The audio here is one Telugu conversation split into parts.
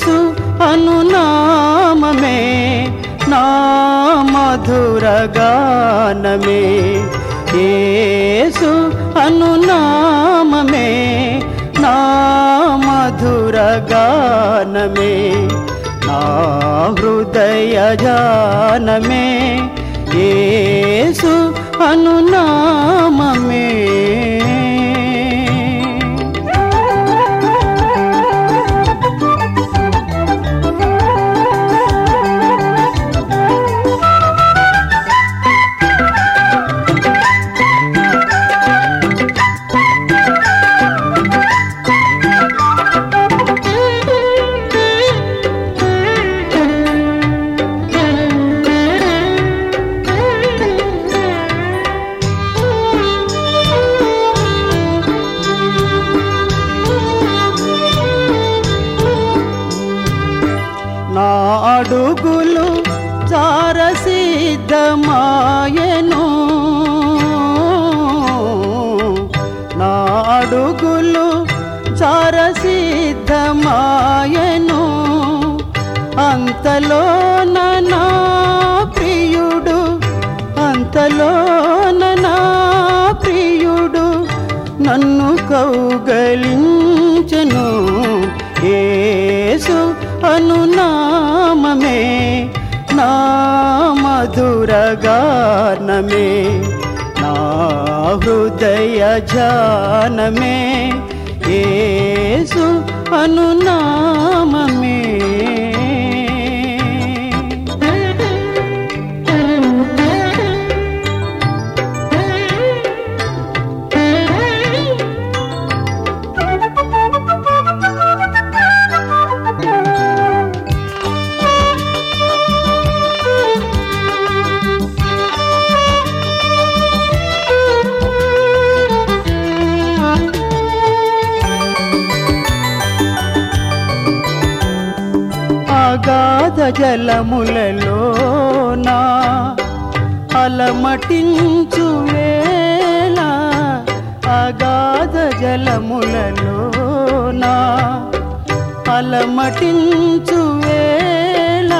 యేసు అనునామమే నా మధుర గానమే. యేసు అనునామమే నా మధుర గానమే. నా హృదయ జానమే యేసు అనునామమే. అడుగులు చారసిద్ధమాయను నా అడుగులు చారసిద్ధమాయను అంతలో నా ప్రియుడు అంతలో నా ప్రియుడు నన్ను కౌగలించను. ఏ మధురగానమే నా హృదయ జానమే. ఏసు అనునా అగాధ జలములలోనా అలమటించు వేళ అగాధ జలములలోనా అలమటించు వేళ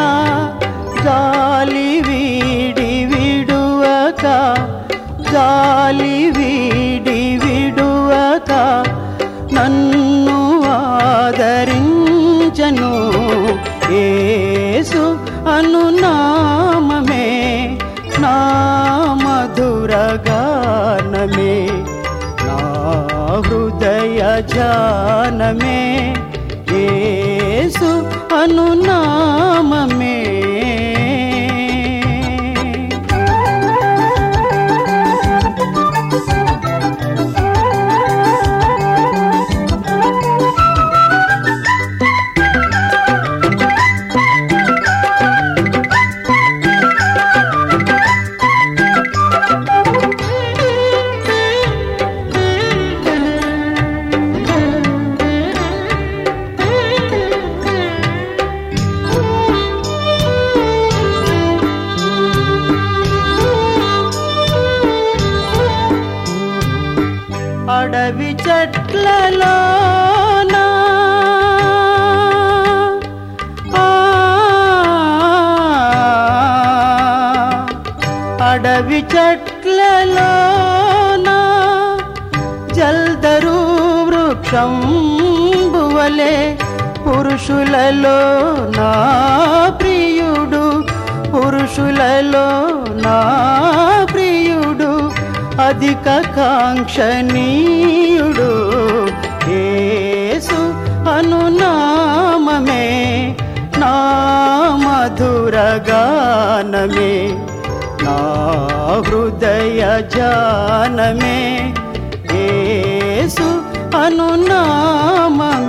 గాలి వీడి విడువక గాలి వీడి విడువక హృదయ జానమే యేసు అనునా అడవి చెట్లలో అడవి చెట్లలో జల్దరు వృక్షం బువలే పురుషులలో నా ప్రియుడు పురుషులలో నా అధిక కాంక్షణీయుడు. యేసు అనునామమే నా మధురగానమే నా హృదయ జానమే. యేసు అనునామమే.